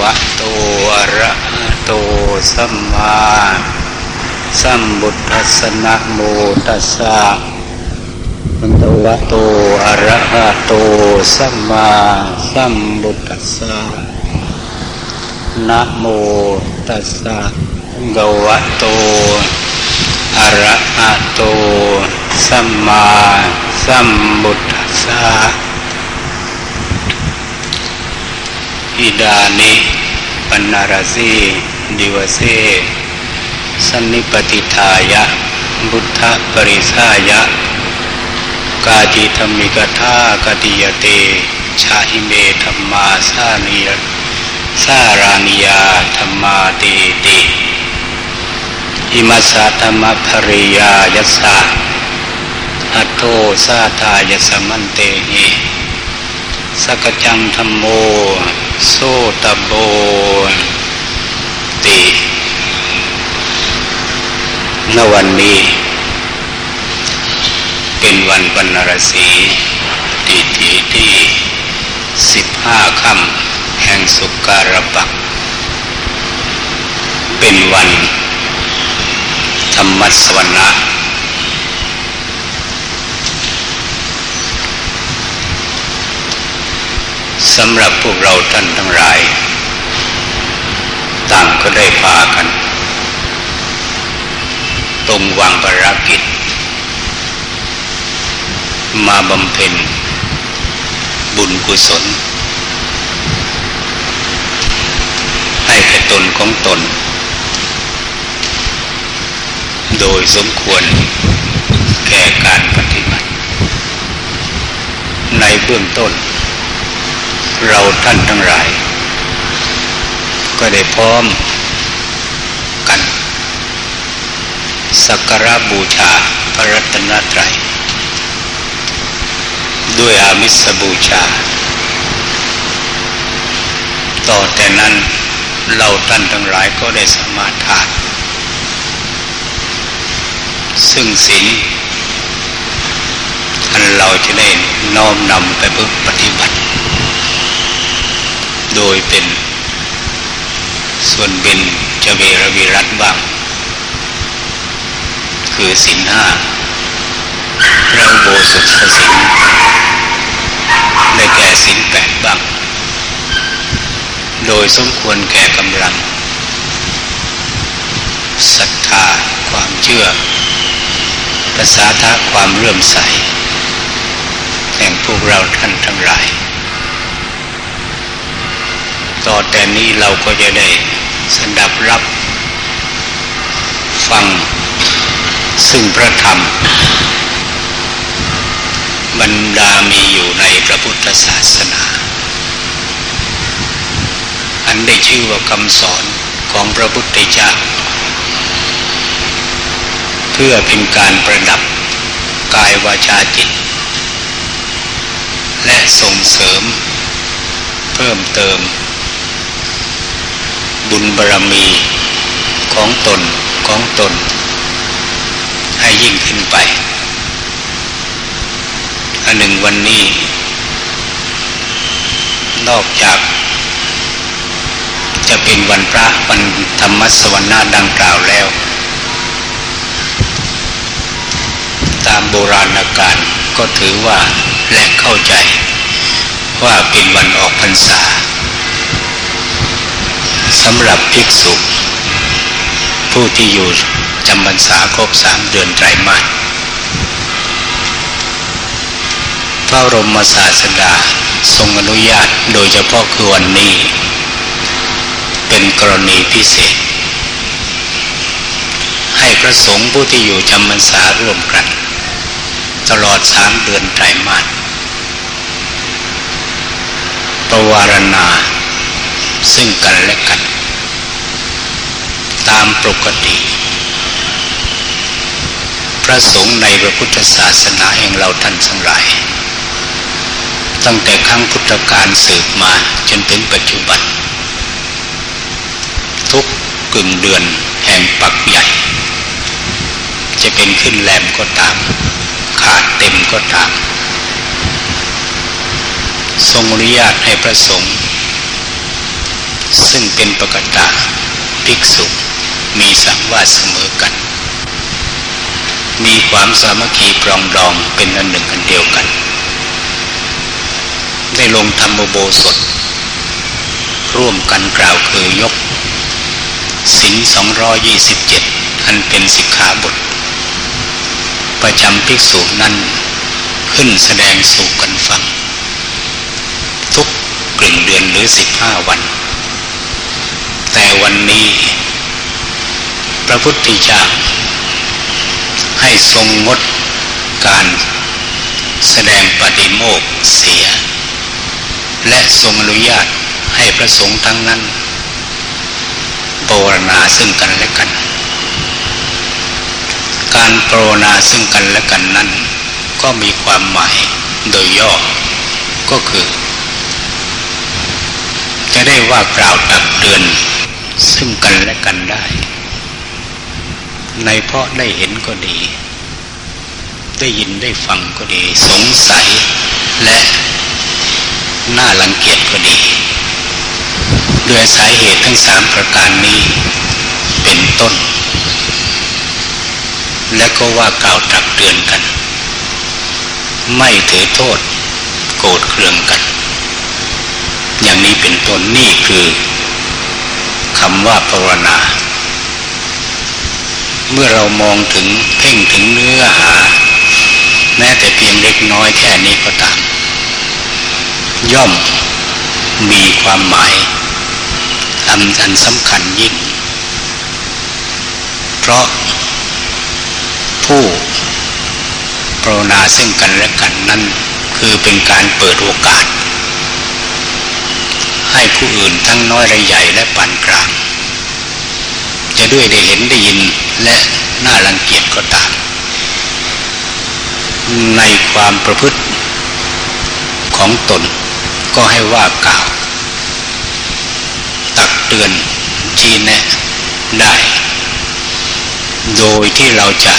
วะโตอะระหะโตสัมมาสัมบุทัสนะโมตัสสะภะคะวะโตอะระหะโตสัมมาสัมบุทัสสะนะโมตัสสะภะคะวะโตอะระหะโตสัมมาสัมบุทัสสะ อิดานิปันนารสีดิวเสสันนิปติทายะบุทธปริสายะ กาจิธรรมิกธากติยเต ชาหิเมธรรมาสานิยสารานิยาธรรมาเตติอิมัสสะธรรมภริยายัสสะอัตโตสาทายสมันเตหิสกจังธรรมโม โสตโบติณวันนี้ เป็นวันปนรสีติทีที่สิบห้าค่ำแห่งสุการปัก เป็นวัน ธรรมสวรรค์ สำหรับพวกเราท่านทั้งหลาย ต่างก็ได้พากัน ตรงวางภารกิจ มาบำเพ็ญ บุญกุศล ให้แก่ตนของตน โดยสมควรแก่การปฏิบัติ ในเบื้องต้น เราท่านทั้งหลาย ก็ได้พร้อมกัน สักการะบูชาพระรัตนตรัย ด้วยอามิสบูชา ต่อแต่นั้นเราท่านทั้งหลายก็ได้สมาทาน ซึ่งศีลอันเราจะได้น้อมนำไปปฏิบัติ โดยเป็นส่วนเป็นจเวรวิรัตบ้างคือสินห้าพระโบสถสินได้แก่สินแปดบ้างโดยสมควรแก่กำลังศรัทธาความเชื่อภาษาทาความเรื่อมใส แห่งพวกเราท่านทั้งหลาย ต่อแต่นี้เราก็จะได้สดับรับฟัง ซึ่งพระธรรม บรรดามีอยู่ในพระพุทธศาสนา อันได้ชื่อว่าคำสอนของพระพุทธเจ้า เพื่อเป็นการประดับกายวาจาจิต และส่งเสริม เพิ่มเติม บุญบารรมีของตนของตน ให้ยิ่งขึ้นไป อันหนึ่งวันนี้ นอกจาก จะเป็นวันพระวันธรรมสวรรค์ดังกล่าวแล้ว ตามโบราณกาลก็ถือว่าและเข้าใจ ว่าเป็นวันออกพรรษา สำหรับภิกษุ ผู้ที่อยู่จำพรรษาครบสามเดือนไตรมาสพระรมศาสดาทรงอนุญาตโดยเฉพาะคือวันนี้ เป็นกรณีพิเศษ ให้พระสงฆ์ผู้ที่อยู่จำพรรษาร่วมกัน ตลอดสามเดือนไตรมาสประวารณาซึ่งกันและกัน ตามปกติ พระสงฆ์ในพระพุทธศาสนาแห่งเราท่านทั้งหลาย ตั้งแต่ครั้งพุทธกาลสืบมาจนถึงปัจจุบัน ทุกกึ่งเดือนแห่งปักใหญ่ จะเป็นขึ้นแรมก็ตาม ขาดเต็มก็ตาม ทรงอนุญาตให้พระสงฆ์ซึ่งเป็นปกตาภิกษุ มีสังวาสเสมอกัน มีความสามัคคีปรองดองเป็นอันหนึ่งอันเดียวกัน ได้ลงธรรมโบสถ ร่วมกันกล่าวคือยกสินสองร้อยี่สิบเจ็ดอันเป็นสิกขาบท ประจำภิกษุนั้นขึ้นแสดงสู่กันฟัง ทุกกลึงเดือนหรือสิบห้าวัน แต่วันนี้ พระพุทธเจ้าให้ทรงงดการแสดงปฏิโมกเสีย และทรงอนุญาตให้พระสงฆ์ทั้งนั้นปรณาซึ่งกันและกัน การปรณาซึ่งกันและกันนั้น ก็มีความหมายโดยย่อ ก็คือ จะได้ว่ากล่าวตักเตือนซึ่งกันและกันได้ ในเพราะได้เห็นก็ดี ได้ยินได้ฟังก็ดี สงสัยและน่ารังเกียจก็ดี ด้วยสาเหตุทั้งสามประการนี้เป็นต้น และก็ว่ากล่าวตักเตือนกัน ไม่ถือโทษ โกรธเคืองกัน อย่างนี้เป็นต้นนี่คือคำว่าภาวนา เมื่อเรามองถึงเพ่งถึงเนื้อหา แม้แต่เพียงเล็กน้อยแค่นี้ก็ตาม ย่อมมีความหมายอันอันสำคัญยิ่ง เพราะผู้ปรนาซึ่งกันและกันนั้นคือเป็นการเปิดโอกาส ให้ผู้อื่นทั้งน้อยและใหญ่และปานกลาง จะด้วยได้เห็นได้ยินและน่ารังเกียจก็ตาม ในความประพฤติของตนก็ให้ว่ากล่าว ตักเตือนชี้แนะได้ โดยที่เราจะ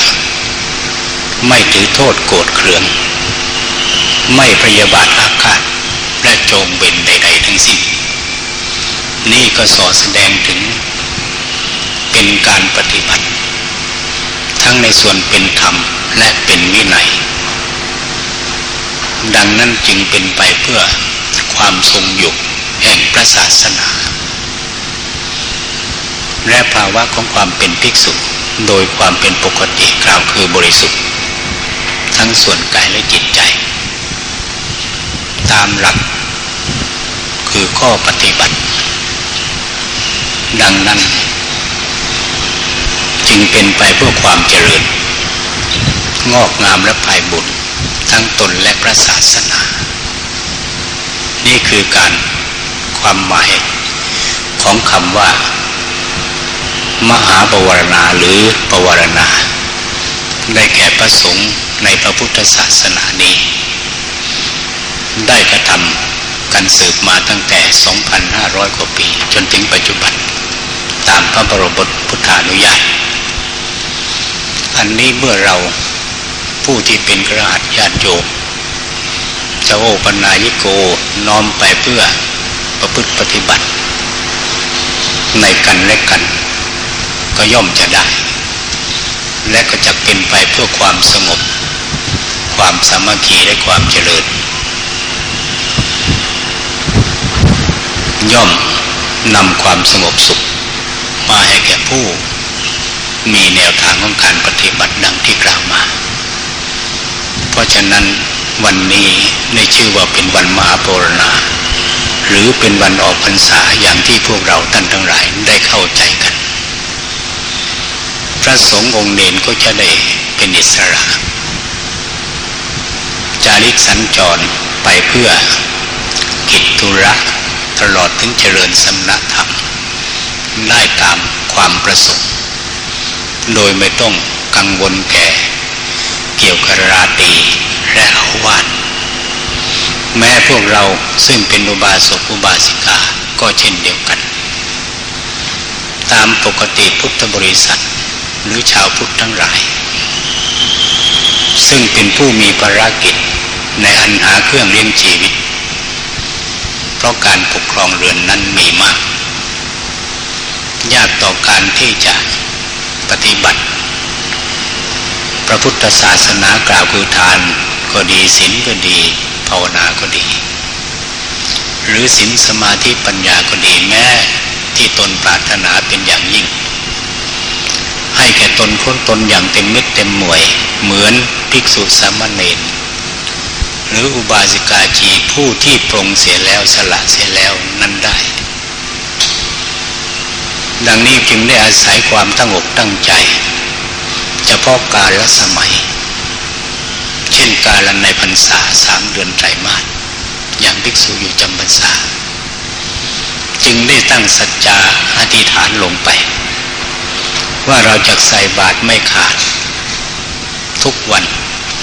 ไม่ถือโทษโกรธเคือง ไม่พยาบาทอาฆาตและโจงเบนใด ๆ ทั้งสิ้นนี่ก็สอแสดงถึง เป็นการปฏิบัติ ทั้งในส่วนเป็นธรรมและเป็นวินัย ดังนั้นจึงเป็นไปเพื่อความทรงอยู่แห่งพระศาสนา และภาวะของความเป็นภิกษุโดยความเป็นปกติกล่าวคือบริสุทธิ์ ทั้งส่วนกายและจิตใจ ตามหลัก คือข้อปฏิบัติ ดังนั้น จึงเป็นไปเพื่อความเจริญ งอกงามและภายบุญทั้งตนและพระศาสนา นี่คือการความหมายของคำว่า มหาปวารณาหรือปวารณา ได้แก่ประสงค์ในพระพุทธศาสนานี้ ได้กระทำกันสืบมาตั้งแต่ 2,500 กว่าปี จนถึงปัจจุบัน ตามพระบรมพุทธานุญาต อันนี้เมื่อเราผู้ที่เป็นกระหัตญาติโยมจะโอปนายโกน้อมไปเพื่อประพฤติปฏิบัติ ในกันและกัน ก็ย่อมจะได้ และก็จะเป็นไปเพื่อความสงบ ความสามัคคีและความเจริญ ย่อมนำความสงบสุข มาให้แก่ผู้ มีแนวทางของการปฏิบัติดังที่กล่าวมา เพราะฉะนั้นวันนี้ในชื่อว่าเป็นวันมหาปรณาหรือเป็นวันออกพรรษาอย่างที่พวกเราท่านทั้งหลายได้เข้าใจกัน พระสงฆ์องค์เนนก็จะได้เป็นอิสระ จาริกสัญจรไปเพื่อกิจธุระตลอดถึงเจริญสำนักธรรม ได้ตามความประสงค์ โดยไม่ต้องกังวลแก่ เกี่ยวกับราตีและอาวานแม้พวกเราซึ่งเป็นอุบาสกอุบาสิกาก็เช่นเดียวกัน ตามปกติพุทธบริษัทหรือชาวพุทธทั้งหลาย ซึ่งเป็นผู้มีภารกิจในอันหาเครื่องเลี้ยงชีวิต เพราะการปกครองเรือนนั้นมีมาก ยากต่อการที่จะ ปฏิบัติ พระพุทธศาสนากล่าวคือทานก็ดีศีลก็ดีภาวนาก็ดี หรือศีลสมาธิปัญญาก็ดีแม้ที่ตนปรารถนาเป็นอย่างยิ่ง ให้แก่ตนพ้นตนอย่างเต็มเม็ดเต็มหน่วย เหมือนภิกษุสามเณรหรืออุบาสิกาจีผู้ที่ปรงเสียแล้วสละเสียแล้วนั้นได้ ดังนี้จึงได้อาศัยความตั้งอกตั้งใจ เฉพาะกาลและสมัย เช่นกาลในพรรษาสามเดือนไตรมาสอย่างภิกษุอยู่จำพรรษา จึงได้ตั้งสัจจาอธิษฐานลงไป ว่าเราจะใส่บาตรไม่ขาด ทุกวัน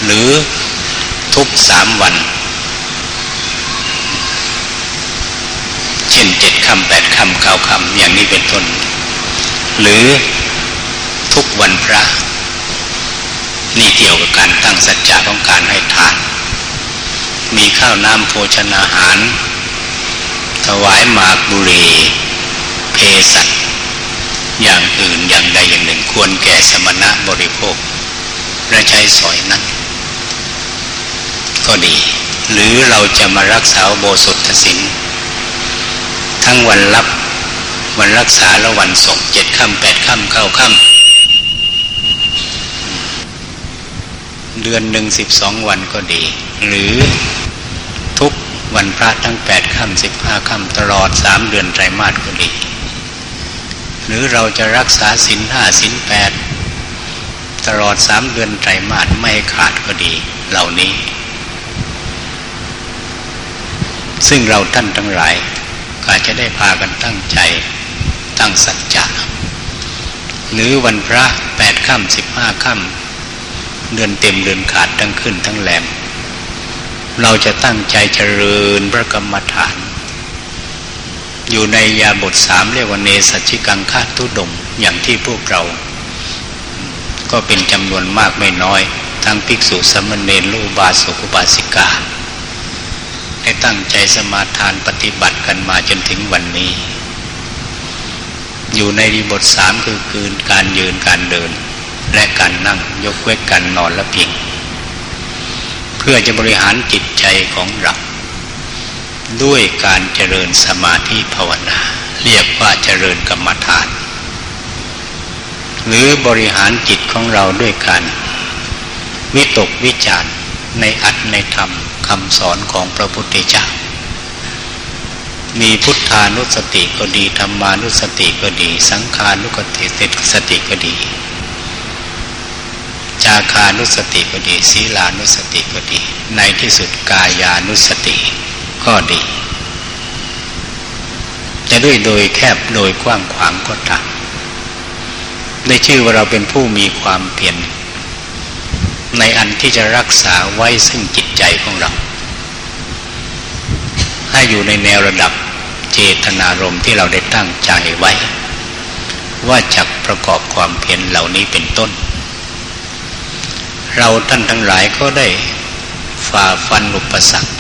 หรือทุกสามวัน เช่นเจ็ดคำแปดคำเก้าคำอย่างนี้เป็นต้น หรือทุกวันพระ นี่เกี่ยวกับการตั้งสัจจะของการให้ทาน มีข้าวน้ำโภชนาหาร ถวายหมากบุรีเพสัตอย่างอื่นอย่างใดอย่างหนึ่งควรแก่สมณะบริโภคและใช้สอยนั้นก็ดี หรือเราจะมารักษาโบสถศิล ทั้งวันรับวันรักษาและวันส่งเจ็ดค่ำแปดค่ำเก้าค่ำเดือนหนึ่งสิบสองวันก็ดี หรือทุกวันพระทั้งแปดค่ำสิบห้าค่ำตลอดสามเดือนไตรมาสก็ดี หรือเราจะรักษาสินห้าสินแปดตลอดสามเดือนไตรมาสไม่ขาดก็ดี เหล่านี้ ซึ่งเราท่านทั้งหลาย ก็จะได้พากันตั้งใจตั้งสัจจะหรือวันพระแปดค่ำสิบห้าค่ำเดือนเต็มเดือนขาดทั้งขึ้นทั้งแหลม เราจะตั้งใจเจริญพระกรรมฐาน อยู่ในยาบทสามเรียกว่าเนสัชิกังคาตุดงอย่างที่พวกเรา ก็เป็นจำนวนมากไม่น้อย ทั้งภิกษุสมณเณรลูบาสุกุบาสิกา ได้ตั้งใจสมาทานปฏิบัติกันมาจนถึงวันนี้ อยู่ในรีบทสามคือคืนการยืนการเดิน และการนั่งยกเว้นการนอนและพิง เพื่อจะบริหารจิตใจของเราด้วยการเจริญสมาธิภาวนา เรียกว่าเจริญกรรมฐาน หรือบริหารจิตของเราด้วยการวิตกวิจารในอัตในธรรม คำสอนของพระพุทธเจ้า มีพุทธานุสติก็ดีธรรมานุสติก็ดี สังขานุกติสติก็ดี จาคานุสติก็ดีศีลานุสติก็ดี ในที่สุดกายานุสติก็ดี จะด้วยโดยแคบโดยกว้างขวางก็ตามได้ชื่อว่าเราเป็นผู้มีความเพียร ในอันที่จะรักษาไว้ซึ่งจิตใจของเรา ให้อยู่ในแนวระดับเจตนารมณ์ที่เราได้ตั้งใจไว้ ว่าจะประกอบความเพียรเหล่านี้เป็นต้น เราท่านทั้งหลายก็ได้ฝ่าฟันอุปสรรค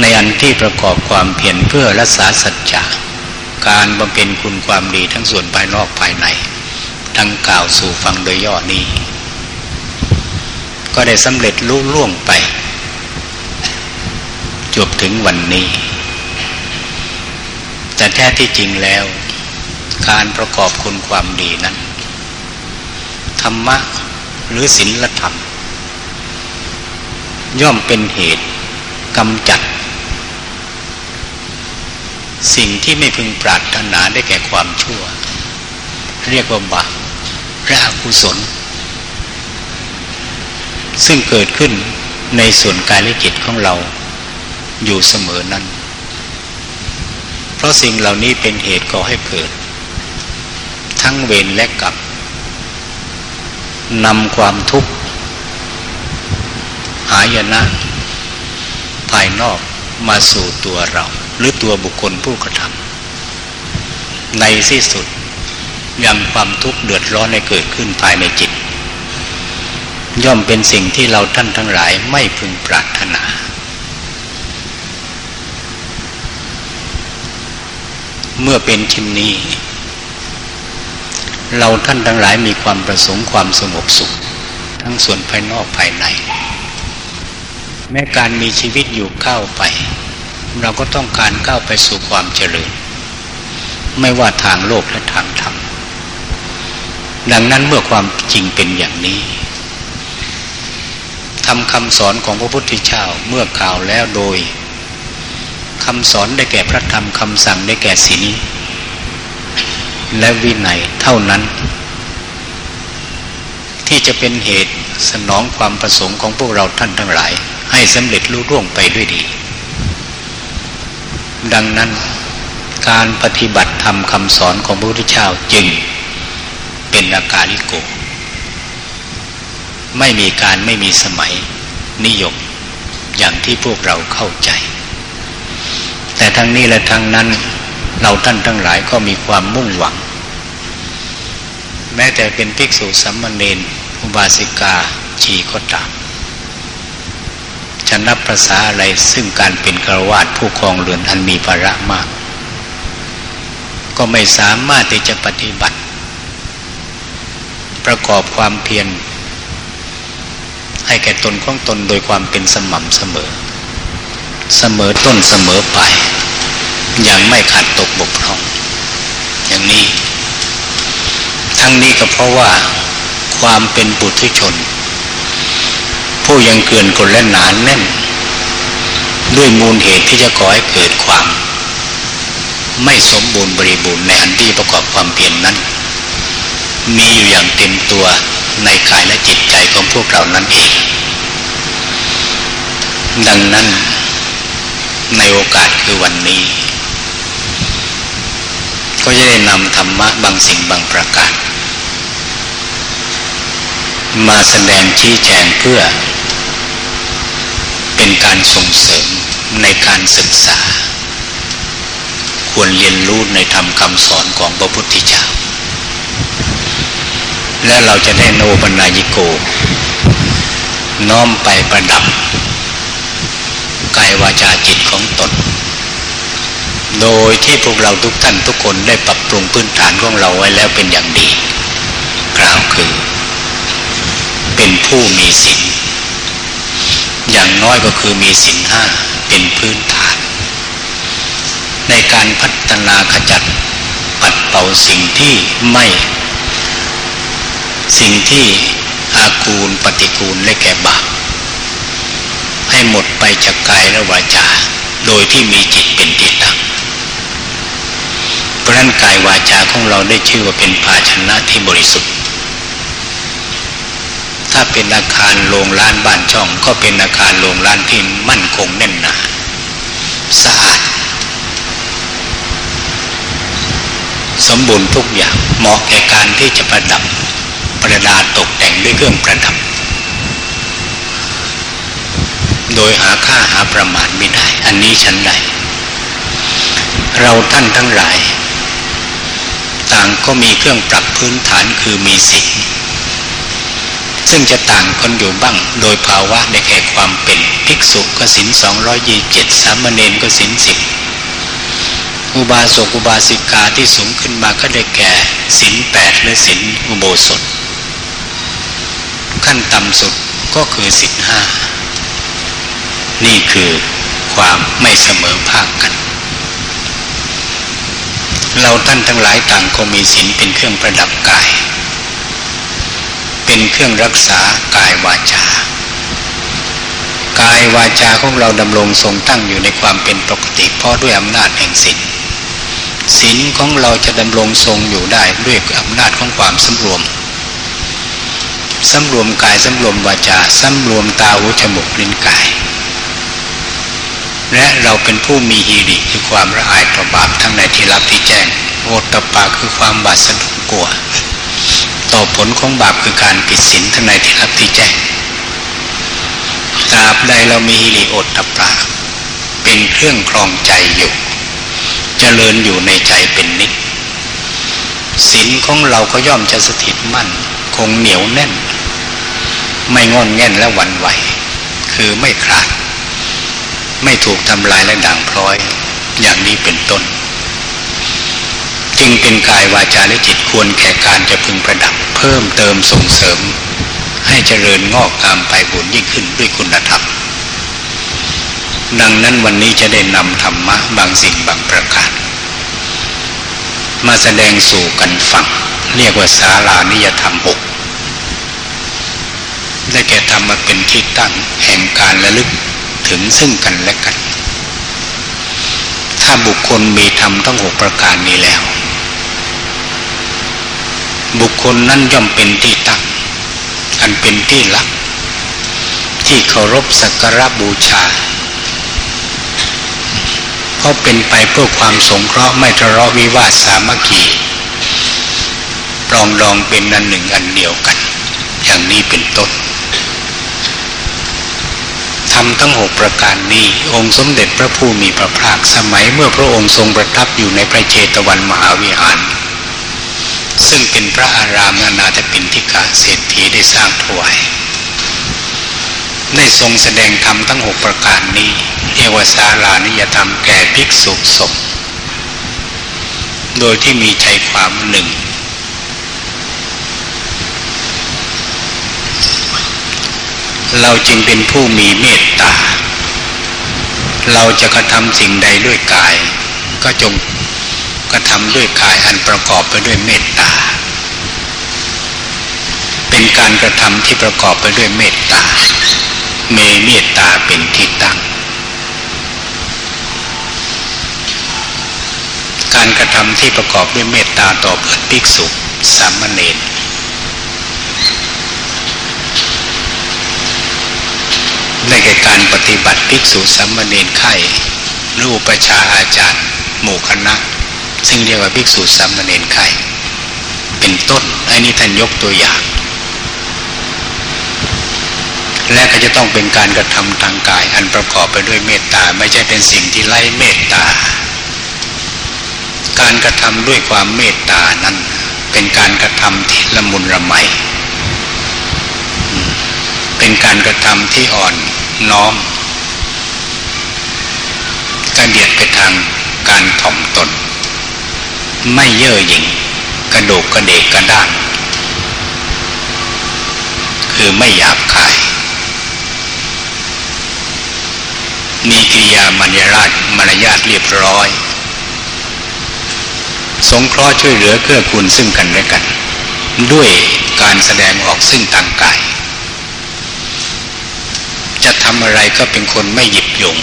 ในอันที่ประกอบความเพียรเพื่อรักษาสัจจะการบำเพ็ญคุณความดีทั้งส่วนภายนอกภายในดังกล่าวสู่ฟังโดยย่อนี้ ก็ได้สำเร็จลุล่วงไป จบถึงวันนี้ แต่แท้ที่จริงแล้ว การประกอบคุณความดีนั้น ธรรมะหรือศีลธรรม ย่อมเป็นเหตุกำจัด สิ่งที่ไม่พึงปรารถนาได้แก่ความชั่ว เรียกว่าบาปและอกุศล ซึ่งเกิดขึ้นในส่วนกายและจิตของเราอยู่เสมอนั้น เพราะสิ่งเหล่านี้เป็นเหตุก่อให้เกิด ทั้งเวรและกรรมนำความทุกข์ หายนะ ภายนอกมาสู่ตัวเรา หรือตัวบุคคลผู้กระทำในที่สุดยังความทุกข์เดือดร้อนให้เกิดขึ้นภายในจิต ย่อมเป็นสิ่งที่เราท่านทั้งหลายไม่พึงปรารถนา เมื่อเป็นเช่นนี้ เราท่านทั้งหลายมีความประสงค์ความสงบสุข ทั้งส่วนภายนอกภายใน แม้การมีชีวิตอยู่เข้าไป เราก็ต้องการก้าไปสู่ความเจริญ ไม่ว่าทางโลกและทางธรรมดังนั้นเมื่อความจริงเป็นอย่างนี้ ทำคำสอนของพระพุทธเจ้าเมื่อกล่าวแล้วโดยคำสอนได้แก่พระธรรมคำสั่งได้แก่ศีลและวินัยเท่านั้น ที่จะเป็นเหตุสนองความประสงค์ของพวกเราท่านทั้งหลาย ให้สำเร็จลุล่วงไปด้วยดี ดังนั้นการปฏิบัติธรรมคำสอนของพระพุทธเจ้าจึงเป็นอาการลิโก ไม่มีการไม่มีสมัยนิยมอย่างที่พวกเราเข้าใจ แต่ทั้งนี้และทั้งนั้นเราท่านทั้งหลายก็มีความมุ่งหวัง แม้แต่เป็นภิกษุสัมมาเนนอุบาสิกาชีก็ตามจะนับภาษาอะไรซึ่งการเป็นกรวาดผู้ครองเรือนอันมีภาระมาก ก็ไม่สามารถที่จะปฏิบัติ ประกอบความเพียร ให้แก่ตนของตนโดยความเป็นสม่ำเสมอ เสมอต้นเสมอไป อย่างไม่ขาดตกบกพร่อง อย่างนี้ ทั้งนี้ก็เพราะว่า ความเป็นปุถุชน ผู้ยังเกินคนและหนานแน่น ด้วยมูลเหตุที่จะก่อให้เกิดความ ไม่สมบูรณ์บริบูรณ์ในอันที่ประกอบความเปลี่ยนนั้น มีอยู่อย่างเต็มตัว ในกายและจิตใจของพวกเรานั่นเองดังนั้นในโอกาสคือวันนี้ ก็จะได้นำธรรมะบางสิ่งบางประการ มาแสดงชี้แจงเพื่อ เป็นการส่งเสริมในการศึกษา ควรเรียนรู้ในธรรมคำสอนของพระพุทธเจ้า และเราจะได้โนปนายโก น้อมไปประดับกายวาจาจิตของตน โดยที่พวกเราทุกท่านทุกคนได้ปรับปรุงพื้นฐานของเราไว้แล้วเป็นอย่างดี กล่าวคือ เป็นผู้มีศีลอย่างน้อยก็คือมีศีลห้าเป็นพื้นฐาน ในการพัฒนาขจัดปัดเป่าสิ่งที่ไม่ สิ่งที่อากูลปฏิกูลและแก่บาปให้หมดไปจากกายและวาจา โดยที่มีจิตเป็นที่ตั้งเพราะนั้นกายวาจาของเราได้ชื่อว่าเป็นภาชนะที่บริสุทธิ์ ถ้าเป็นอาคารโรงล้านบ้านช่องก็เป็นอาคารโรงล้านที่มั่นคงแน่นหนาสะอาดสมบูรณ์ทุกอย่างเหมาะแก่การที่จะประดับ ประดาตกแต่งด้วยเครื่องประดับ โดยหาค่าหาประมาณไม่ได้ อันนี้ฉันใดเราท่านทั้งหลาย ต่างก็มีเครื่องปรับพื้นฐานคือมีสิทธิ์ซึ่งจะต่างคนอยู่บ้างโดยภาวะในแก่ความเป็นภิกษุก็สินสองร้อยยี่เจ็ดสามเณรก็สินสิบอุบาสกอุบาสิกาที่สูงขึ้นมาก็ได้แก่สินแปดและสินอุโบสถ ขั้นต่ำสุดก็คือสินห้า นี่คือความไม่เสมอภาคกัน เราท่านทั้งหลายต่างก็มีศีลเป็นเครื่องประดับกาย เป็นเครื่องรักษากายวาจา กายวาจาของเราดำรงทรงตั้งอยู่ในความเป็นปกติ เพราะด้วยอำนาจแห่งศีลศีลของเราจะดำรงทรงอยู่ได้ด้วยอำนาจของความสำรวม สำรวมกายสำรวมวาจาสำรวมตาหูจมูกลิ้นกาย และเราเป็นผู้มีฮีริคือความละอายต่อบาปทั้งในที่รับที่แจ้งโอตปาคือความบาดสะดุ้งกลัว ต่อผลของบาปคือการผิดศีลทั้งในที่รับที่แจ้งตราบใดเรามีฮิริโอตตปาเป็นเครื่องครองใจอยู่จเจริญอยู่ในใจเป็นนิจศีลของเราก็ย่อมจะสถิตมั่น คงเหนียวแน่น ไม่งอนแง่นและวันไหว คือไม่ขาด ไม่ถูกทำลายและด่างพร้อย อย่างนี้เป็นต้น จึงเป็นกายวาจาและจิตควรแก่การจะพึงประดับ เพิ่มเติมส่งเสริม ให้เจริญงอกงามไปบุญยิ่งขึ้นด้วยคุณธรรม ดังนั้นวันนี้จะได้นำธรรมะบางสิ่งบางประการมาแสดงสู่กันฟัง เรียกว่าสารานิยธรรมหก ได้แก่ธรรมาเป็นที่ตั้งแห่งการระลึกถึงซึ่งกันและกัน ถ้าบุคคลมีธรรมทั้งหกประการนี้แล้ว บุคคลนั้นย่อมเป็นที่ตั้งอันเป็นที่รัก ที่เคารพสักการบูชาเพราะเป็นไปเพื่อความสงเคราะห์ไม่ทะเลาะวิวาทสามัคคีปรองดองเป็นอันหนึ่งอันเดียวกัน อย่างนี้เป็นต้น ทำทั้งหกประการนี้ องค์สมเด็จพระผู้มีพระภาคสมัยเมื่อพระองค์ทรงประทับอยู่ในพระเจตวันมหาวิหาร ซึ่งเป็นพระอารามนานาถปินทิกาเศรษฐีได้สร้างถวายได้ทรงแสดงธรรมทั้งหกประการนี้เรียกว่าสาลานิยธรรมแก่ภิกษุสงฆ์โดยที่มีใจความหนึ่ง เราจึงเป็นผู้มีเมตตา เราจะกระทำสิ่งใดด้วยกาย ก็จงกระทำด้วยกายอันประกอบไปด้วยเมตตา เป็นการกระทำที่ประกอบไปด้วยเมตตา เมเมตตาเป็นที่ตั้ง การกระทำที่ประกอบด้วยเมตตาต่อเพื่อนภิกษุสามเณร ได้แก่การปฏิบัติภิกษุสามเณรไข่รูปประชาอาจารย์ หมู่คณะ ซึ่งเรียกว่าภิกษุสามเณรไข่เป็นต้นอันนี้ท่านยกตัวอย่าง และก็จะต้องเป็นการกระทำทางกาย อันประกอบไปด้วยเมตตาไม่ใช่เป็นสิ่งที่ไล่เมตตา การกระทำด้วยความเมตตานั้น เป็นการกระทำที่ละมุนละไม เป็นการกระทำที่อ่อนน้อมกระเดียดไปทางการถ่อมตน ไม่เย่อหยิ่งกระโดกกระเดกกระด้างคือไม่หยาบคาย มีกิริยามารยาทมารยาทเรียบร้อย สงเคราะห์ช่วยเหลือเกื้อกูลซึ่งกันและกัน ด้วยการแสดงออกซึ่งต่างกาย จะทำอะไรก็เป็นคนไม่หยิบยง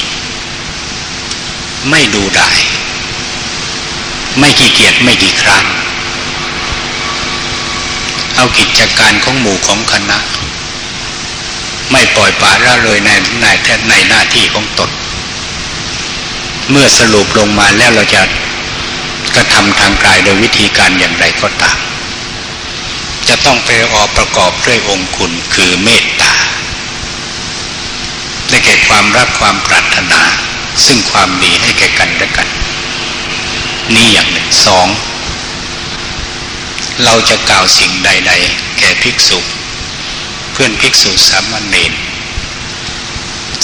ไม่ดูได้ไม่ขี้เกียจไม่ขี้คร้านเอากิจการของหมู่ของคณะ ไม่ปล่อยปละละเลยในในแท้ในหน้าที่ของตนเมื่อสรุปลงมาแล้วเราจะกระทำทางกายโดยวิธีการอย่างไรก็ตาม จะต้องไปออกประกอบด้วยองคุณคือเมต ได้แก่ความรักความปรารถนา ซึ่งความดีให้แก่กันและกัน นี่อย่างหนึ่งสองเราจะกล่าวสิ่งใด ๆ แก่ภิกษุ เพื่อนภิกษุสามเณร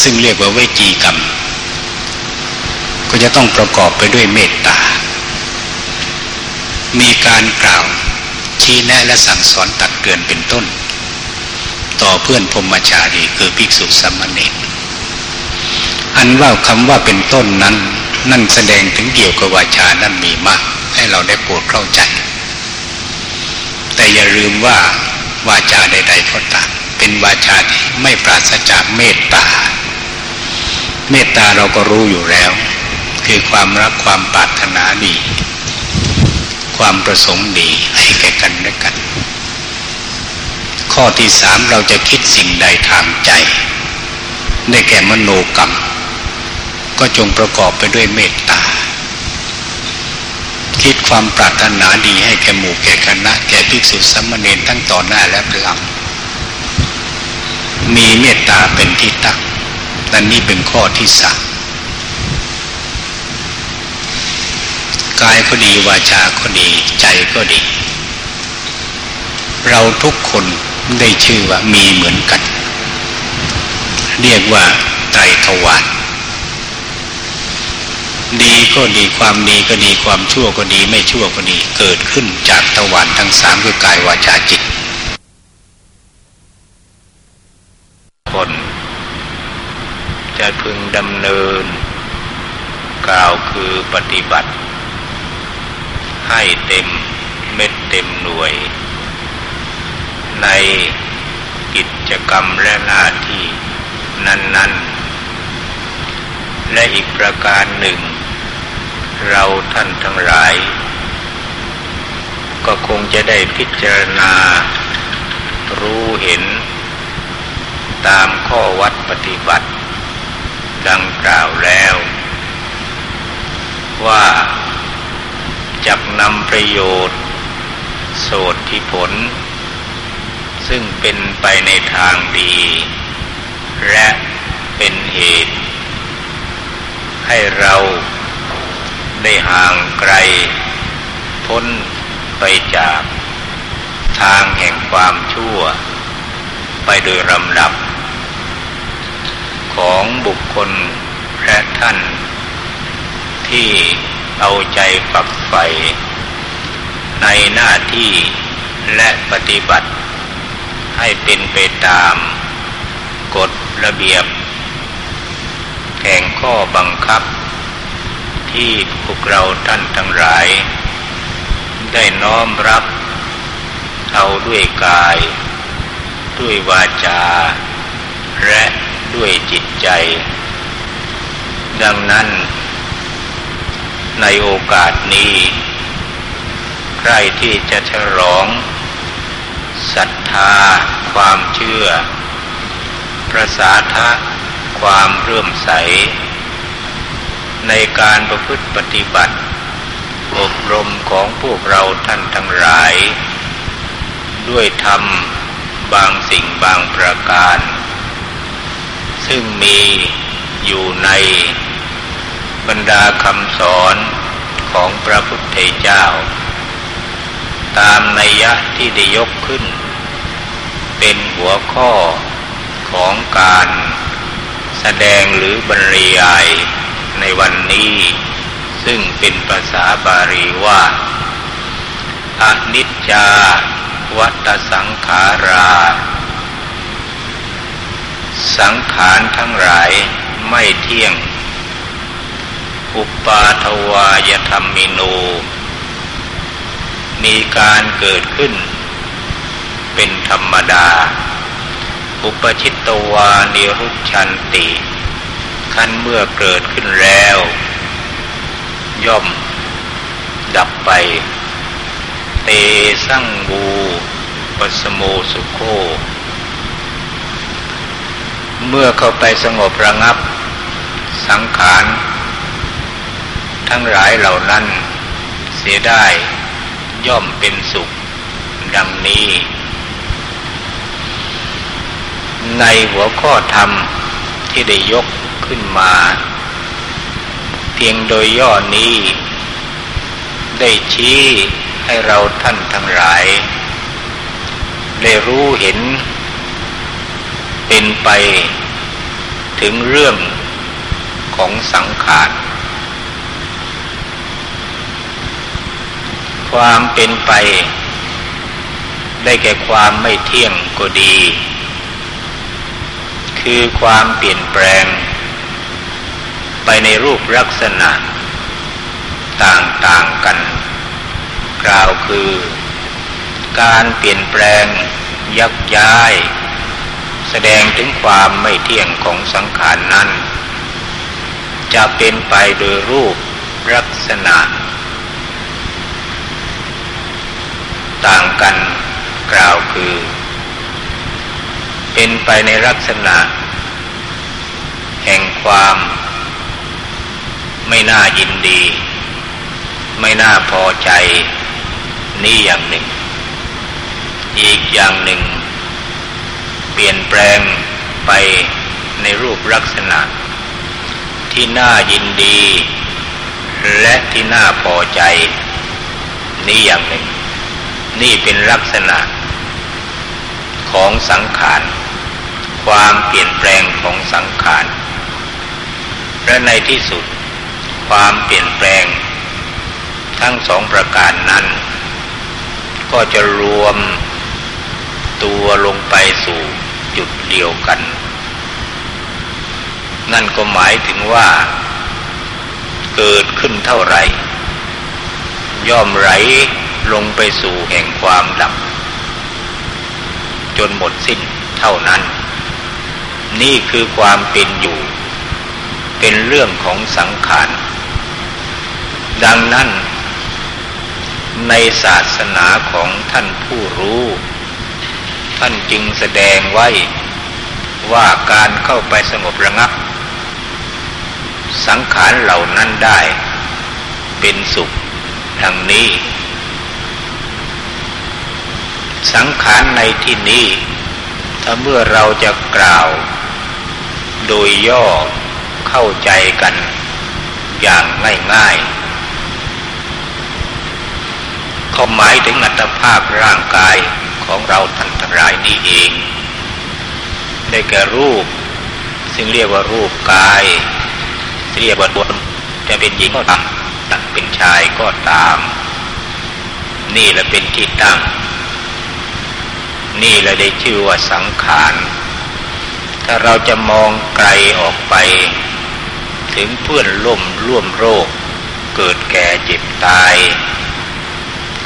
ซึ่งเรียกว่าเวจีกรรม ก็จะต้องประกอบไปด้วยเมตตา มีการกล่าวชี้แนะและสั่งสอนตักเตือนเป็นต้น ต่อเพื่อนพรมจารีคือภิกษุสามเณร อันว่าคำว่าเป็นต้นนั้น นั่นแสดงถึงเกี่ยวกับวาจานั้นมีมาก ให้เราได้โปรดเข้าใจ แต่อย่าลืมว่าวาจาใด ๆ ก็ตามเป็นวาจาที่ไม่ปราศจากเมตตา เมตตาเราก็รู้อยู่แล้ว คือความรักความปรารถนาดี ความประสงค์ดีให้แก่กันและกัน ข้อที่สามเราจะคิดสิ่งใดทางใจ ได้แก่มโนกรรม ก็จงประกอบไปด้วยเมตตา คิดความปรารถนาดีให้แก่หมู่แก่คณะแก่ภิกษุสัมมเนรทั้งต่อหน้าและหลัง มีเมตตาเป็นที่ตั้งนั่นนี่เป็นข้อที่สามกายก็ดีวาจาก็ดีใจก็ดี เราทุกคนได้ชื่อว่ามีเหมือนกัน เรียกว่าไตรทวาร ดีก็ดีความดีก็ดีความชั่วก็ดีไม่ชั่วก็ดีเกิดขึ้นจากตะวันทั้งสามคือกายวาจาจิตคนจะพึงดำเนิน กล่าวคือปฏิบัติ ให้เต็มเม็ดเต็มหน่วย ในกิจกรรมและหน้าที่นั้น ๆ และอีกประการหนึ่ง เราท่านทั้งหลาย ก็คงจะได้พิจารณา รู้เห็น ตามข้อวัดปฏิบัติ ดังกล่าวแล้ว ว่าจักนำประโยชน์ โสดที่ผล ซึ่งเป็นไปในทางดี และเป็นเหตุ ให้เรา ได้ห่างไกล พ้นไปจาก ทางแห่งความชั่ว ไปโดยลำดับ ของบุคคลและท่าน ที่เอาใจฝักใฝ่ในหน้าที่และปฏิบัติ ให้เป็นไปตามกฎระเบียบแห่งข้อบังคับ ที่พวกเราท่านทั้งหลาย ได้น้อมรับเอาด้วยกาย ด้วยวาจา และด้วยจิตใจ ดังนั้น ในโอกาสนี้ใครที่จะฉลองศรัทธา ความเชื่อ ประสาทะความเรื่มใส ในการประพฤติปฏิบัติ อบรมของพวกเราท่านทั้งหลาย ด้วยธรรมบางสิ่งบางประการ ซึ่งมีอยู่ในบรรดาคำสอนของพระพุทธเจ้า ตามนัยยะที่ได้ยกขึ้น เป็นหัวข้อของการแสดงหรือบรรยาย ในวันนี้ ซึ่งเป็นภาษาบาลีว่า อนิจจา วัตสังขารา สังขารทั้งหลายไม่เที่ยง อุปาทวายธรรมิโน มีการเกิดขึ้น เป็นธรรมดา อุปชิตตวานิรุชันติ ขั้นเมื่อเกิดขึ้นแล้ว ย่อม ดับไป เตสังบูปสโมสุโค เมื่อเข้าไปสงบระงับ สังขาร ทั้งหลายเหล่านั้น เสียได้ย่อมเป็นสุข ดังนี้ ในหัวข้อธรรม ที่ได้ยกขึ้นมา เพียงโดยย่อนี้ ได้ชี้ให้เราท่านทั้งหลาย ได้รู้เห็น เป็นไป ถึงเรื่องของสังขารความเป็นไป ได้แก่ความไม่เที่ยงก็ดี คือความเปลี่ยนแปลง ไปในรูปลักษณะ ต่างๆกัน กล่าวคือ การเปลี่ยนแปลง ยักย้าย แสดงถึงความไม่เที่ยงของสังขารนนั้น จะเป็นไปโดยรูปลักษณะ ต่างกันกล่าวคือ เป็นไปในลักษณะ แห่งความไม่น่ายินดี ไม่น่าพอใจ นี่อย่างหนึ่ง อีกอย่างหนึ่ง เปลี่ยนแปลงไปในรูปลักษณะ ที่น่ายินดี และที่น่าพอใจ นี่อย่างหนึ่ง นี่เป็นลักษณะของสังขาร ความเปลี่ยนแปลงของสังขาร และในที่สุด ความเปลี่ยนแปลง ทั้งสองประการนั้น ก็จะรวมตัวลงไปสู่จุดเดียวกัน นั่นก็หมายถึงว่า เกิดขึ้นเท่าไร ย่อมไหลลงไปสู่แห่งความดับ จนหมดสิ้นเท่านั้น นี่คือความเป็นอยู่ เป็นเรื่องของสังขาร ดังนั้น ในศาสนาของท่านผู้รู้ ท่านจึงแสดงไว้ว่าการเข้าไปสงบระงับ สังขารเหล่านั้นได้ เป็นสุขดังนี้ สังขารในที่นี้ถ้าเมื่อเราจะกล่าว โดยย่อเข้าใจกันอย่างง่ายๆเขาหมายถึงอัตภาพร่างกายของเราท่านทั้งหลายนี้เอง ได้แก่รูป ซึ่งเรียกว่ารูปกายเรียกว่าตัวจะเป็นหญิงก็ตามจะเป็นชายก็ตาม นี่แหละเป็นที่ตั้ง นี่แหละได้ชื่อว่าสังขาร ถ้าเราจะมองไกลออกไป ถึงเพื่อนล่มร่วมโรค เกิดแก่เจ็บตาย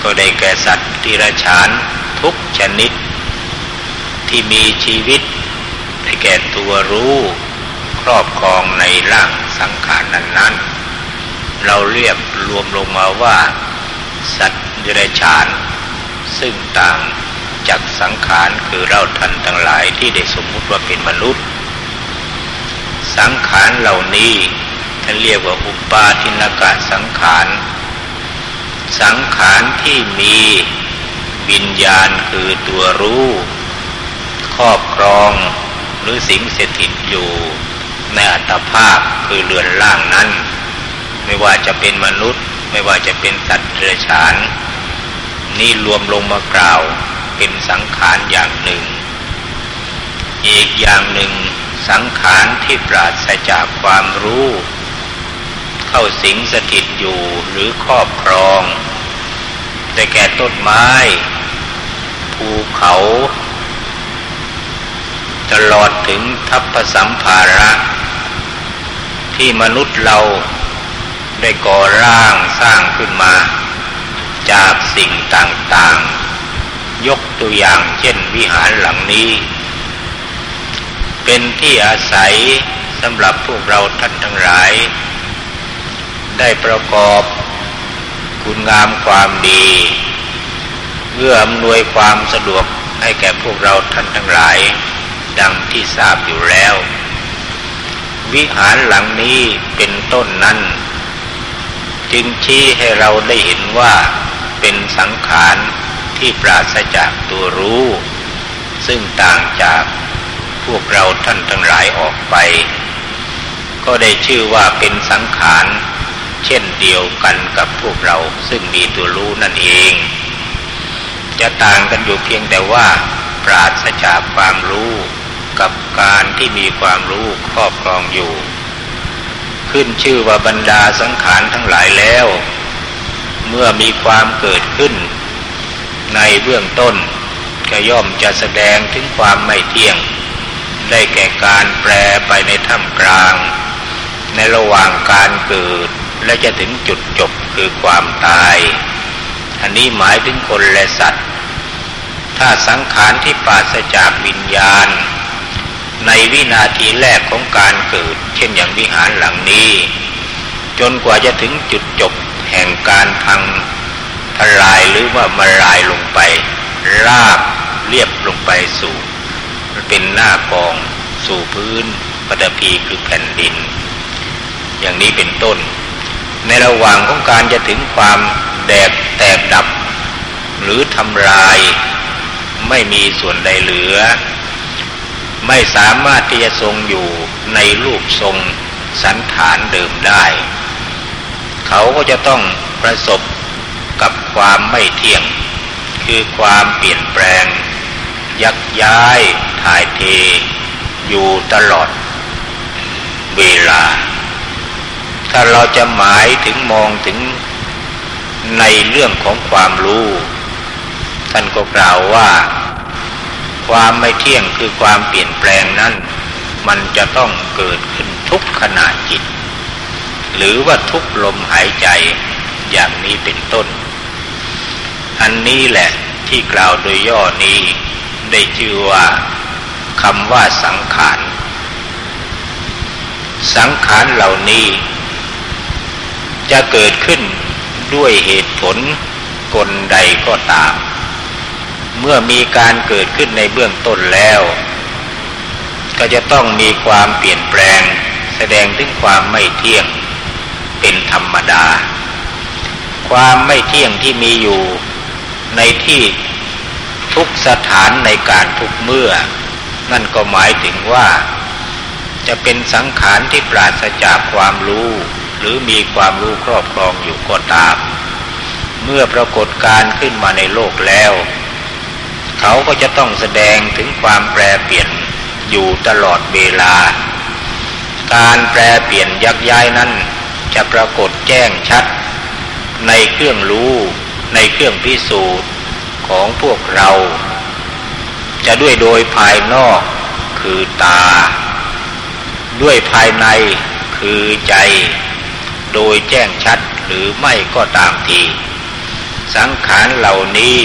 ก็ได้แก่สัตว์ที่ระชานทุกชนิด ที่มีชีวิตได้แก่ตัวรู้ครอบครองในร่างสังขารนั้นนนเราเรียบรวมลงมาว่า สัตว์เรัจฉานซึ่งต่าง จากสังขารคือเราท่านทั้งหลายที่ได้สมมุติว่าเป็นมนุษย์ สังขารเหล่านี้ท่านเรียกว่าอุปาทินกะสังขาร สังขารที่มีวิญญาณคือตัวรู้ ครอบครองหรือสิงสถิตอยู่ในอัตภาพคือเรือนร่างนั้น ไม่ว่าจะเป็นมนุษย์ ไม่ว่าจะเป็นสัตว์เดรัจฉาน นี่รวมลงมากล่าว เป็นสังขารอย่างหนึ่ง อีกอย่างหนึ่งสังขารที่ปราศจากความรู้ เข้าสิงสถิตอยู่หรือครอบครองได้แก่ต้นไม้ ภูเขา ตลอดถึงทัพพสัมภาระ ที่มนุษย์เราได้ก่อร่างสร้างขึ้นมา จากสิ่งต่างๆ ยกตัวอย่างเช่นวิหารหลังนี้ เป็นที่อาศัยสำหรับพวกเราท่านทั้งหลาย ได้ประกอบคุณงามความดีเพื่ออำนวยความสะดวกให้แก่พวกเราท่านทั้งหลาย ดังที่ทราบอยู่แล้ว วิหารหลังนี้เป็นต้นนั้น จึงชี้ให้เราได้เห็นว่าเป็นสังขาร ที่ปราศจากตัวรู้ ซึ่งต่างจากพวกเราท่านทั้งหลายออกไป ก็ได้ชื่อว่าเป็นสังขารเช่นเดียวกันกับพวกเราซึ่งมีตัวรู้นั่นเอง จะต่างกันอยู่เพียงแต่ว่า ปราศจากความรู้กับการที่มีความรู้ครอบครองอยู่ ขึ้นชื่อว่าบรรดาสังขารทั้งหลายแล้ว เมื่อมีความเกิดขึ้น ในเบื้องต้นก็ย่อมจะแสดงถึงความไม่เที่ยง ได้แก่การแปรไปในท่ามกลาง ในระหว่างการเกิดและจะถึงจุดจบคือความตาย อันนี้หมายถึงคนและสัตว์ ถ้าสังขารที่ปราศจากวิญญาณ ในวินาทีแรกของการเกิด เช่นอย่างวิหารหลังนี้ จนกว่าจะถึงจุดจบแห่งการพัง ว่ามาลายลงไป ราบเรียบลงไปสู่เป็นหน้ากองสู่พื้นปฐพีคือแผ่นดิน อย่างนี้เป็นต้น ในระหว่างของการจะถึงความแดกแตกดับ หรือทำลายไม่มีส่วนใดเหลือ ไม่สามารถที่จะทรงอยู่ในรูปทรงสันฐานเดิมได้ เขาก็จะต้องประสบ กับความไม่เที่ยง คือความเปลี่ยนแปลง ยักย้าย ถ่ายเท อยู่ตลอด เวลา ถ้าเราจะหมายถึงมองถึงในเรื่องของความรู้ ท่านก็กล่าวว่า ความไม่เที่ยงคือความเปลี่ยนแปลงนั้น มันจะต้องเกิดขึ้นทุกขณะจิต หรือว่าทุกลมหายใจอย่างนี้เป็นต้น อันนี้แหละที่กล่าวโดยย่อนี้ ได้ชื่อว่าคำว่าสังขาร สังขารเหล่านี้ จะเกิดขึ้นด้วยเหตุผลกลใดก็ตาม เมื่อมีการเกิดขึ้นในเบื้องต้นแล้ว ก็จะต้องมีความเปลี่ยนแปลง แสดงถึงความไม่เที่ยงเป็นธรรมดา ความไม่เที่ยงที่มีอยู่ ในที่ทุกสถานในการทุกเมื่อ นั่นก็หมายถึงว่า จะเป็นสังขารที่ปราศจากความรู้ หรือมีความรู้ครอบครองอยู่ก็ตาม เมื่อปรากฏการขึ้นมาในโลกแล้ว เขาก็จะต้องแสดงถึงความแปรเปลี่ยนอยู่ตลอดเวลา การแปรเปลี่ยนยักย้ายนั้นจะปรากฏแจ้งชัด ในเครื่องรู้ ในเครื่องพิสูจน์ของพวกเรา จะด้วยโดยภายนอกคือตา ด้วยภายในคือใจ โดยแจ้งชัดหรือไม่ก็ตามที สังขารเหล่านี้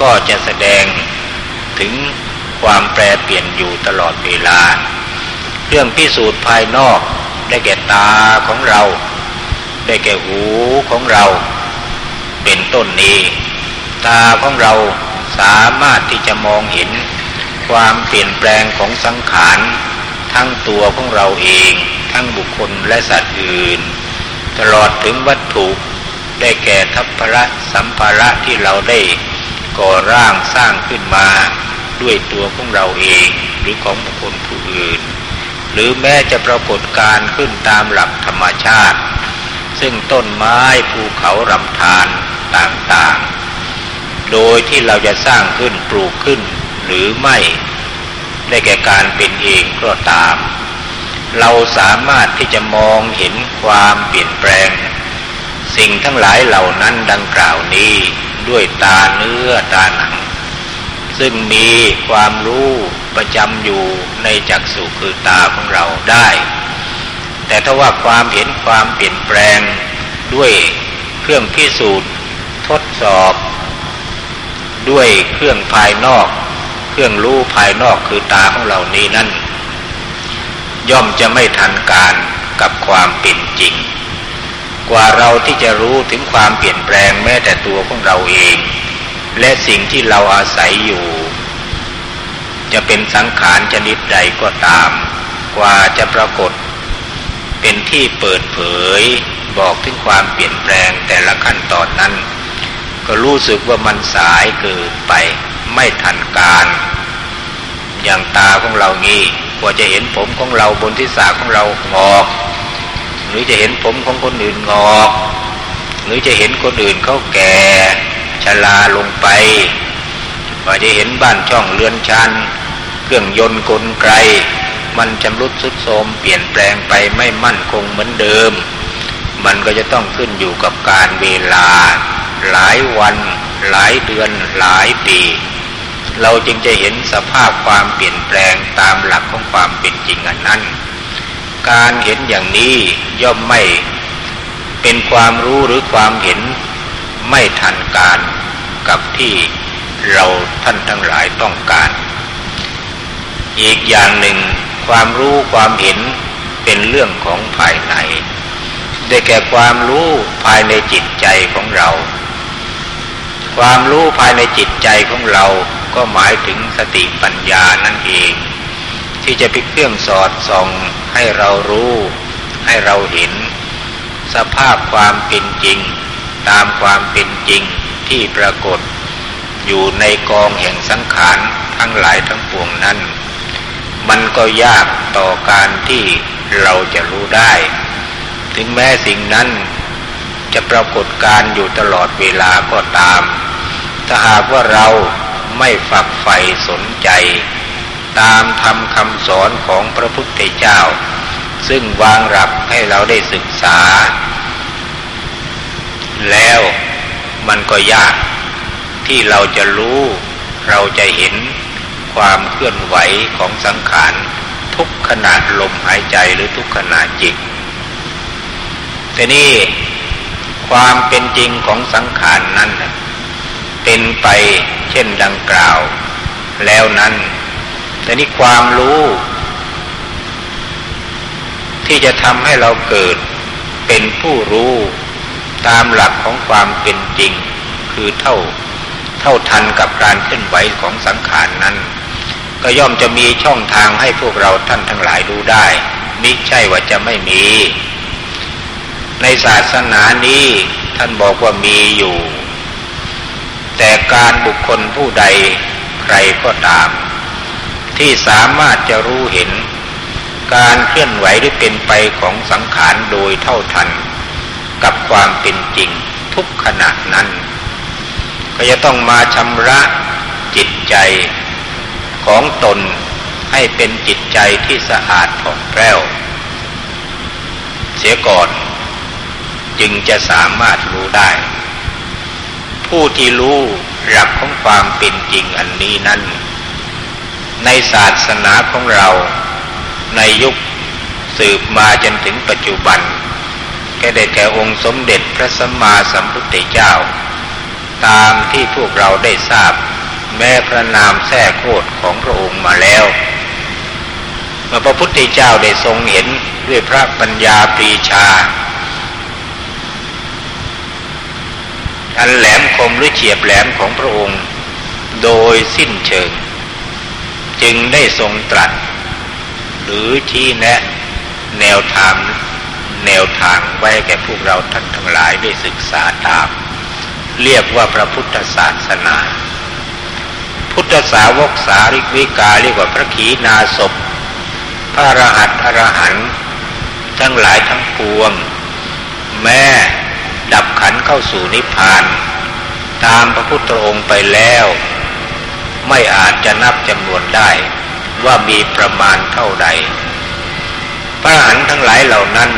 ก็จะแสดงถึงความแปรเปลี่ยนอยู่ตลอดเวลา เรื่องพิสูจน์ภายนอกได้แก่ตาของเรา ได้แก่หูของเรา เป็นต้นนี้ ตาของเราสามารถที่จะมองเห็น ความเปลี่ยนแปลงของสังขาร ทั้งตัวของเราเอง ทั้งบุคคลและสัตว์อื่น ตลอดถึงวัตถุได้แก่ทัพพระสัมภาระที่เราได้ก่อร่างสร้างขึ้นมาด้วยตัวของเราเองหรือของบุคคลผู้อื่น หรือแม้จะปรากฏการขึ้นตามหลักธรรมชาติ ซึ่งต้นไม้ภูเขาลำธาร ต่างๆ โดยที่เราจะสร้างขึ้นปลูกขึ้น หรือไม่ได้แก่การเป็นเองก็ตาม เราสามารถที่จะมองเห็นความเปลี่ยนแปลง สิ่งทั้งหลายเหล่านั้นดังกล่าวนี้ด้วยตาเนื้อตาหนัง ซึ่งมีความรู้ประจำอยู่ในจักษุคือตาของเราได้ แต่ถ้าว่าความเห็นความเปลี่ยนแปลงด้วยเครื่องพิสูจน์ ทดสอบ ด้วยเครื่องภายนอก เครื่องรู้ภายนอกคือตาของเรานี้นั้นย่อมจะไม่ทันการกับความเป็นจริง กว่าเราที่จะรู้ถึงความเปลี่ยนแปลงแม้แต่ตัวของเราเอง และสิ่งที่เราอาศัยอยู่ จะเป็นสังขารชนิดใดก็ตาม กว่าจะปรากฏ เป็นที่เปิดเผยบอกถึงความเปลี่ยนแปลงแต่ละขั้นตอนนั้น ก็รู้สึกว่ามันสายเกินไป ไม่ทันการ อย่างตาของเรางี้กว่าจะเห็นผมของเราบนที่สาของเรางอก หรือจะเห็นผมของคนอื่นงอก หรือจะเห็นคนอื่นเขาแก่ชราลงไปกว่าจะเห็นบ้านช่องเรือนชันเครื่องยนต์กลไกมันชำรุดสุดโทรมเปลี่ยนแปลงไปไม่มั่นคงเหมือนเดิม มันก็จะต้องขึ้นอยู่กับการเวลา หลายวัน หลายเดือน หลายปี เราจึงจะเห็นสภาพความเปลี่ยนแปลงตามหลักของความเป็นจริงอันนั้น การเห็นอย่างนี้ย่อมไม่เป็นความรู้หรือความเห็นไม่ทันการกับที่เราท่านทั้งหลายต้องการ อีกอย่างหนึ่งความรู้ความเห็นเป็นเรื่องของภายใน ได้แก่ความรู้ภายในจิตใจของเรา ความรู้ภายในจิตใจของเราก็หมายถึงสติปัญญานั่นเอง ที่จะเป็นเครื่องสอดส่องให้เรารู้ ให้เราเห็น สภาพความเป็นจริง ตามความเป็นจริงที่ปรากฏ อยู่ในกองแห่งสังขารทั้งหลายทั้งปวงนั้น มันก็ยากต่อการที่เราจะรู้ได้ ถึงแม้สิ่งนั้น จะปรากฏการอยู่ตลอดเวลาก็ตาม ถ้าหากว่าเราไม่ฝักใฝ่สนใจ ตามธรรมคำสอนของพระพุทธเจ้า ซึ่งวางหลักให้เราได้ศึกษา แล้วมันก็ยากที่เราจะรู้เราจะเห็นความเคลื่อนไหวของสังขารทุกขณะลมหายใจหรือทุกขณะจิตแต่นี่ ความเป็นจริงของสังขารนนั้น เป็นไปเช่นดังกล่าว แล้วนั้นแต่นี่ความรู้ ที่จะทำให้เราเกิดเป็นผู้รู้ตามหลักของความเป็นจริง คือเท่าเท่าทันกับการเคลื่อนไหวของสังขารนนั้น ก็ย่อมจะมีช่องทางให้พวกเราท่านทั้งหลายรู้ได้มิใช่ว่าจะไม่มี ในศาสนานี้ท่านบอกว่ามีอยู่ แต่การบุคคลผู้ใดใครก็ตาม ที่สามารถจะรู้เห็น การเคลื่อนไหวหรือเป็นไปของสังขารโดยเท่าทัน กับความเป็นจริงทุกขณะนั้น ก็จะต้องมาชำระจิตใจของตนให้เป็นจิตใจที่สะอาดผ่องแผ้ว เสียก่อน จึงจะสามารถรู้ได้ ผู้ที่รู้หลักของความเป็นจริงอันนี้นั้น ในศาสนาของเรา ในยุคสืบมาจนถึงปัจจุบันแค่ได้แก่องค์สมเด็จพระสัมมาสัมพุทธเจ้า ตามที่พวกเราได้ทราบ แม้พระนามแท้โคดของพระองค์มาแล้วเมื่อพระพุทธเจ้าได้ทรงเห็นด้วยพระปัญญาปรีชา อันแหลมคมหรือเฉียบแหลมของพระองค์ โดยสิ้นเชิง จึงได้ทรงตรัส หรือชี้แนะ แนวทางแนวทางไว้แก่พวกเราท่านทั้งหลายได้ศึกษาตาม เรียกว่าพระพุทธศาสนา พุทธสาวกสาริกวิกาเรียกว่าพระขีณาสพพระรหัตอรหันทั้งหลายทั้งปวง แม่ ดับขันเข้าสู่นิพพาน ตามพระพุทธองค์ไปแล้ว ไม่อาจจะนับจำนวนได้ว่ามีประมาณเท่าใด พระหันทั้งหลายเหล่านั้น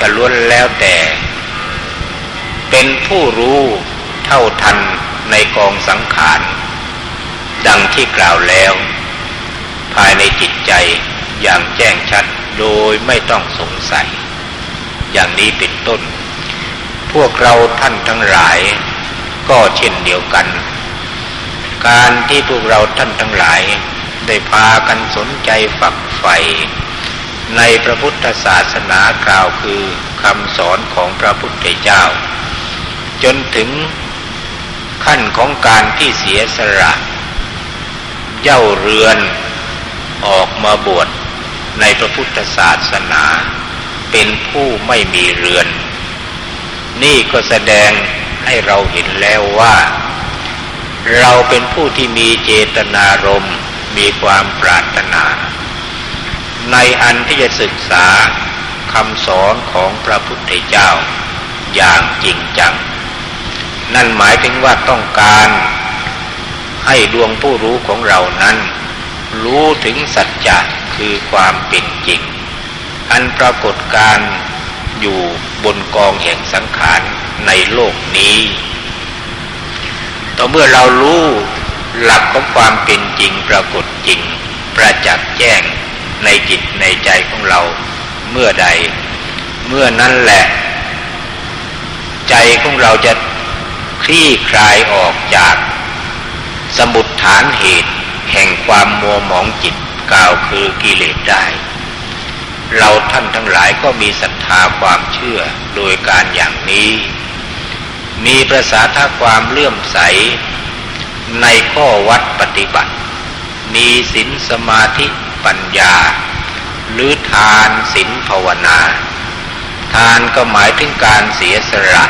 ก็ล้วนแล้วแต่ เป็นผู้รู้เท่าทันในกองสังขาร ดังที่กล่าวแล้ว ภายในจิตใจอย่างแจ้งชัดโดยไม่ต้องสงสัย อย่างนี้เป็นต้น พวกเราท่านทั้งหลาย ก็เช่นเดียวกัน การที่พวกเราท่านทั้งหลาย ได้พากันสนใจฝักใฝ่ในพระพุทธศาสนากล่าวคือคำสอนของพระพุทธเจ้า จนถึงขั้นของการที่เสียสละ เย่าเรือนออกมาบวชในพระพุทธศาสนา เป็นผู้ไม่มีเรือน นี่ก็แสดงให้เราเห็นแล้วว่า เราเป็นผู้ที่มีเจตนารมณ์มีความปรารถนา ในอันที่จะศึกษาคำสอนของพระพุทธเจ้าอย่างจริงจัง นั่นหมายถึงว่าต้องการให้ดวงผู้รู้ของเรานั้น รู้ถึงสัจจะคือความเป็นจริง อันปรากฏการ อยู่บนกองแห่งสังขารในโลกนี้ ต่อเมื่อเรารู้หลักของความเป็นจริงปรากฏจริง ประจักษ์แจ้งในจิตในใจของเราเมื่อใด เมื่อนั้นแหละ ใจของเราจะคลี่คลายออกจาก สมุดฐานเหตุแห่งความมัวหมองจิตกล่าวคือกิเลสได้ เราท่านทั้งหลายก็มีศรัทธาความเชื่อโดยการอย่างนี้ มีประสาทความเลื่อมใส ในข้อวัดปฏิบัติ มีศีลสมาธิปัญญา หรือทานศีลภาวนา ทานก็หมายถึงการเสียสละ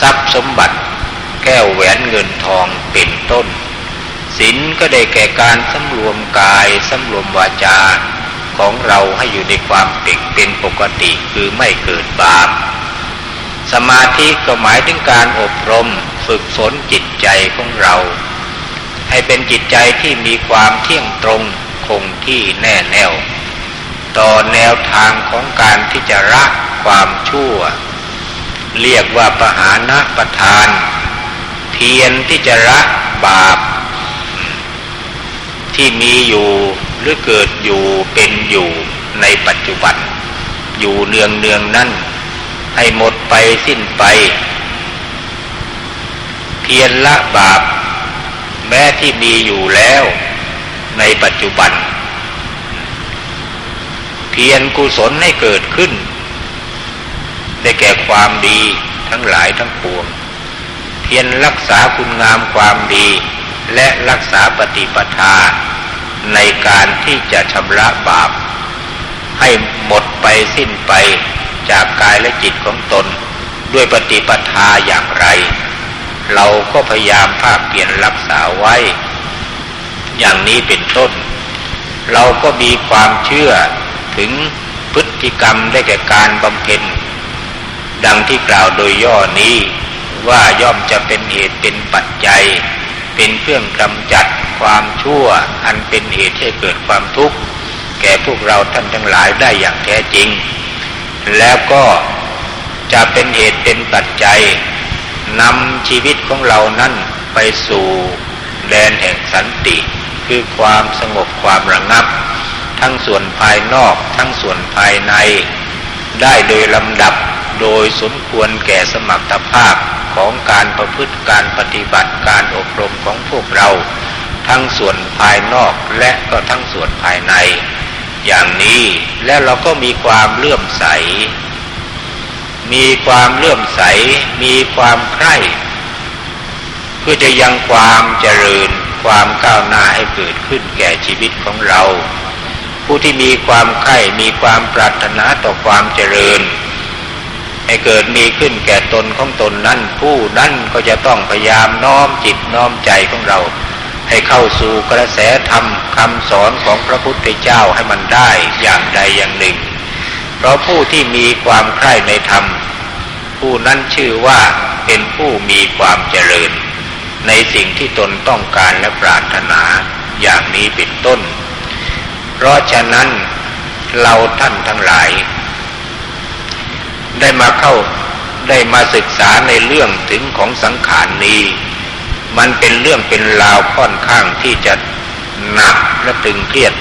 ทรัพย์สมบัติ แก้วแหวนเงินทองเป็นต้นศีลก็ได้แก่การสำรวมกายสำรวมวาจา ของเราให้อยู่ในความเป็นเป็นปกติคือไม่เกิดบาปสมาธิก็หมายถึงการอบรมฝึกฝนจิตใจของเรา ให้เป็นจิตใจที่มีความเที่ยงตรงคงที่แน่แน่วต่อแนวทางของการที่จะละความชั่ว เรียกว่าปหานะประทาน เพียรที่จะละบาป ที่มีอยู่ หรือเกิดอยู่เป็นอยู่ในปัจจุบัน อยู่เนืองเนืองนั่นให้หมดไปสิ้นไป เพียรละบาป แม้ที่มีอยู่แล้วในปัจจุบัน เพียรกุศลให้เกิดขึ้น ได้แก่ความดีทั้งหลายทั้งปวง เพียรรักษาคุณงามความดีและรักษาปฏิปทา ในการที่จะชำระบาป ให้หมดไปสิ้นไปจากกายและจิตของตน ด้วยปฏิปทาอย่างไร เราก็พยายามภาคเปลี่ยนรักษาไว้ อย่างนี้เป็นต้น เราก็มีความเชื่อถึงพฤติกรรมได้แก่การบำเพ็ญดังที่กล่าวโดยย่อนี้ว่าย่อมจะเป็นเหตุเป็นปัจจัย เป็นเครื่องกำจัดความชั่วอันเป็นเหตุให้เกิดความทุกข์ แก่พวกเราท่านทั้งหลายได้อย่างแท้จริง แล้วก็จะเป็นเหตุเป็นปัจจัยนำชีวิตของเรานั้นไปสู่แดนแห่งสันติ คือความสงบความระงับ ทั้งส่วนภายนอกทั้งส่วนภายใน ได้โดยลำดับ โดยสมควรแก่สมรรถภาพของการประพฤติการปฏิบัติการอบรมของพวกเรา ทั้งส่วนภายนอกและก็ทั้งส่วนภายใน อย่างนี้และเราก็มีความเลื่อมใส มีความเลื่อมใส มีความใคร่เพื่อจะยังความเจริญความก้าวหน้าให้เกิดขึ้นแก่ชีวิตของเรา ผู้ที่มีความใคร่มีความปรารถนาต่อความเจริญ ให้เกิดมีขึ้นแก่ตนของตนนั้น ผู้นั้นก็จะต้องพยายามน้อมจิตน้อมใจของเรา ให้เข้าสู่กระแสธรรมคำสอนของพระพุทธเจ้าให้มันได้อย่างใดอย่างหนึ่ง เพราะผู้ที่มีความใคร่ในธรรม ผู้นั้นชื่อว่าเป็นผู้มีความเจริญ ในสิ่งที่ตนต้องการและปรารถนาอย่างนี้เป็นต้น เพราะฉะนั้นเราท่านทั้งหลาย ได้มาเข้าได้มาศึกษาในเรื่องถึงของสังขารนี้ มันเป็นเรื่องเป็นราวค่อนข้างที่จะหนักและตึงเครียด